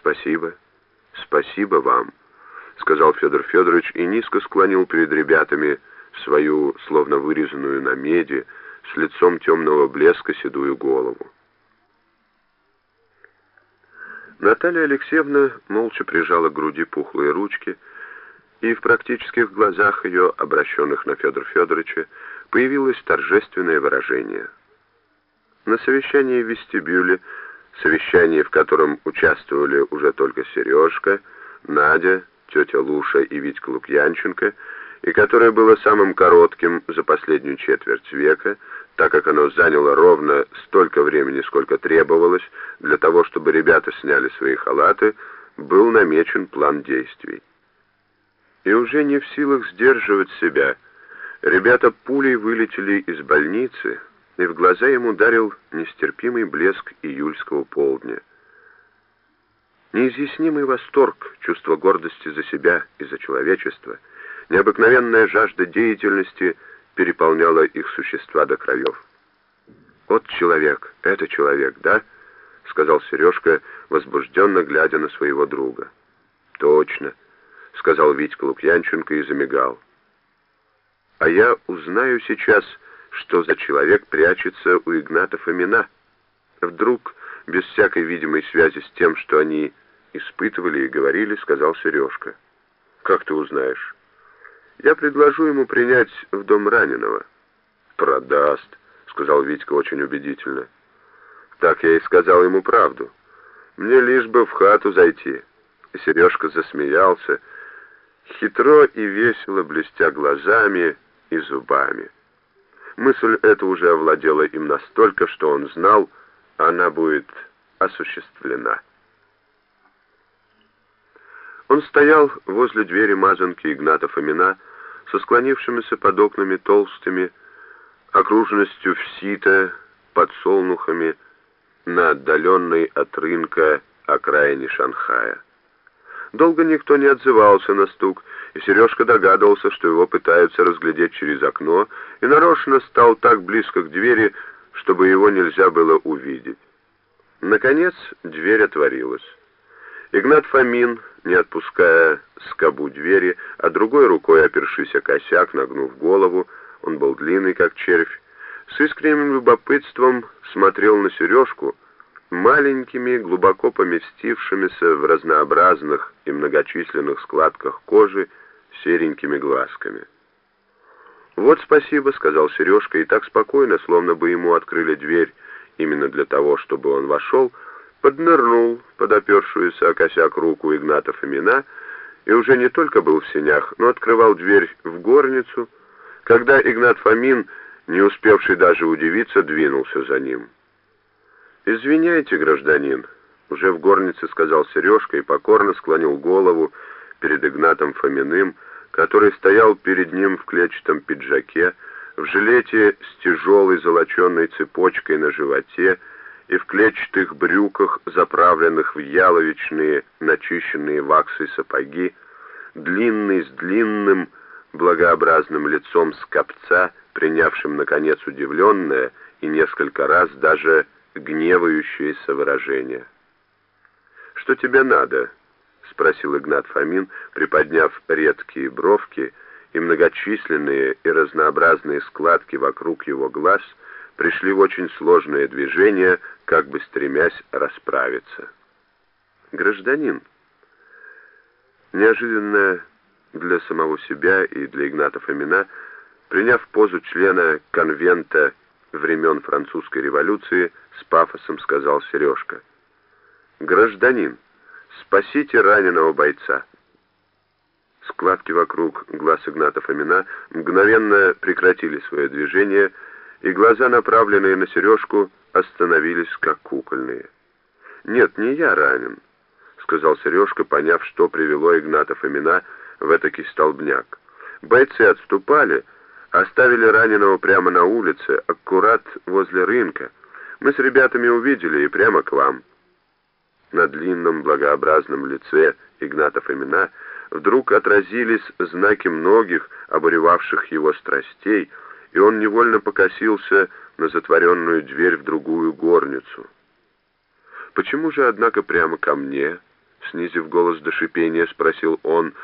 «Спасибо, спасибо вам», — сказал Федор Федорович и низко склонил перед ребятами свою, словно вырезанную на меди, с лицом темного блеска седую голову. Наталья Алексеевна молча прижала к груди пухлые ручки, и в практических глазах ее, обращенных на Федора Федоровича, появилось торжественное выражение. На совещании в вестибюле, совещании, в котором участвовали уже только Сережка, Надя, тетя Луша и Витька Лукьянченко, и которое было самым коротким за последнюю четверть века, так как оно заняло ровно столько времени, сколько требовалось для того, чтобы ребята сняли свои халаты, был намечен план действий. И уже не в силах сдерживать себя, ребята пулей вылетели из больницы, и в глаза ему ударил нестерпимый блеск июльского полдня. Неизъяснимый восторг, чувство гордости за себя и за человечество, необыкновенная жажда деятельности переполняла их существа до краев. «Вот человек, это человек, да?» — сказал Сережка, возбужденно глядя на своего друга. «Точно», — сказал Витька Лукьянченко и замигал. «А я узнаю сейчас, что за человек прячется у Игната Фомина. Вдруг, без всякой видимой связи с тем, что они испытывали и говорили, сказал Сережка. «Как ты узнаешь?» «Я предложу ему принять в дом раненого». «Продаст», — сказал Витька очень убедительно. «Так я и сказал ему правду. Мне лишь бы в хату зайти». И Сережка засмеялся, хитро и весело блестя глазами и зубами. Мысль эта уже овладела им настолько, что он знал, она будет осуществлена. Он стоял возле двери мазанки Игната Фомина со склонившимися под окнами толстыми, окруженностью в сито, подсолнухами на отдаленной от рынка окраине Шанхая. Долго никто не отзывался на стук, и Сережка догадывался, что его пытаются разглядеть через окно, и нарочно стал так близко к двери, чтобы его нельзя было увидеть. Наконец дверь отворилась. Игнат Фомин, не отпуская скобу двери, а другой рукой опершись о косяк, нагнув голову, он был длинный, как червь, с искренним любопытством смотрел на сережку маленькими, глубоко поместившимися в разнообразных и многочисленных складках кожи серенькими глазками. «Вот спасибо», — сказал Сережка, и так спокойно, словно бы ему открыли дверь именно для того, чтобы он вошел, — поднырнул под опершуюся о косяк руку Игната Фомина и уже не только был в сенях, но открывал дверь в горницу, когда Игнат Фомин, не успевший даже удивиться, двинулся за ним. «Извиняйте, гражданин», — уже в горнице сказал Сережка и покорно склонил голову перед Игнатом Фоминым, который стоял перед ним в клетчатом пиджаке, в жилете с тяжелой золоченной цепочкой на животе и в клетчатых брюках, заправленных в яловичные, начищенные ваксой сапоги, длинный с длинным, благообразным лицом скопца, принявшим, наконец, удивленное и несколько раз даже гневающееся выражение. «Что тебе надо?» — спросил Игнат Фомин, приподняв редкие бровки и многочисленные и разнообразные складки вокруг его глаз — пришли в очень сложное движение, как бы стремясь расправиться. Гражданин, неожиданно для самого себя и для Игната Фомина, приняв позу члена конвента времен французской революции, с пафосом сказал Сережка. «Гражданин, спасите раненого бойца». Складки вокруг глаз Игната Фомина мгновенно прекратили свое движение, и глаза, направленные на сережку, остановились как кукольные. «Нет, не я ранен», — сказал Сережка, поняв, что привело Игната Фомина в этакий столбняк. «Бойцы отступали, оставили раненого прямо на улице, аккурат возле рынка. Мы с ребятами увидели и прямо к вам». На длинном благообразном лице Игната Фомина вдруг отразились знаки многих, обуревавших его страстей, и он невольно покосился на затворенную дверь в другую горницу. «Почему же, однако, прямо ко мне?» — снизив голос до шипения, спросил он,